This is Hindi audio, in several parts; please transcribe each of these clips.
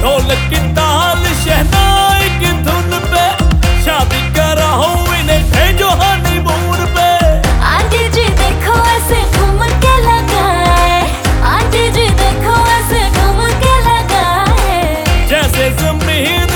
ढोलक ताल शहनाई हूँ इन्हें भेजो हनीमून पे। जी देखो घूम के लगाए आंटी जी देखो घूम के लगाए जैसे ज़मीन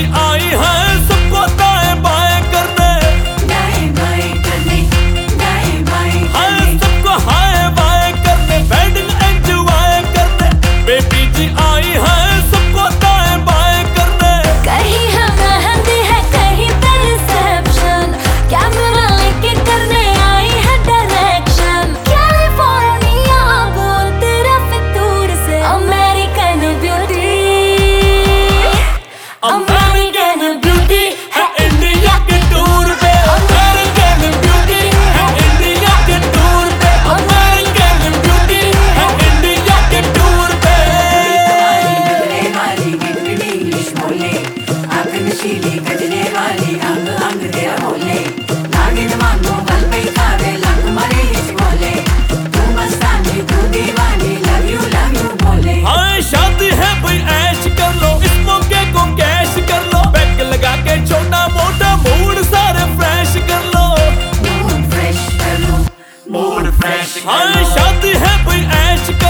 आई आई है सबको दाएँ बाएँ करने। दाएँ बाएँ करने दाएँ बाएँ करने। है सबको हाय बाएँ करने वेडिंग एंजॉय करने। बेटी जी आई है ऐश है कोई ऐश का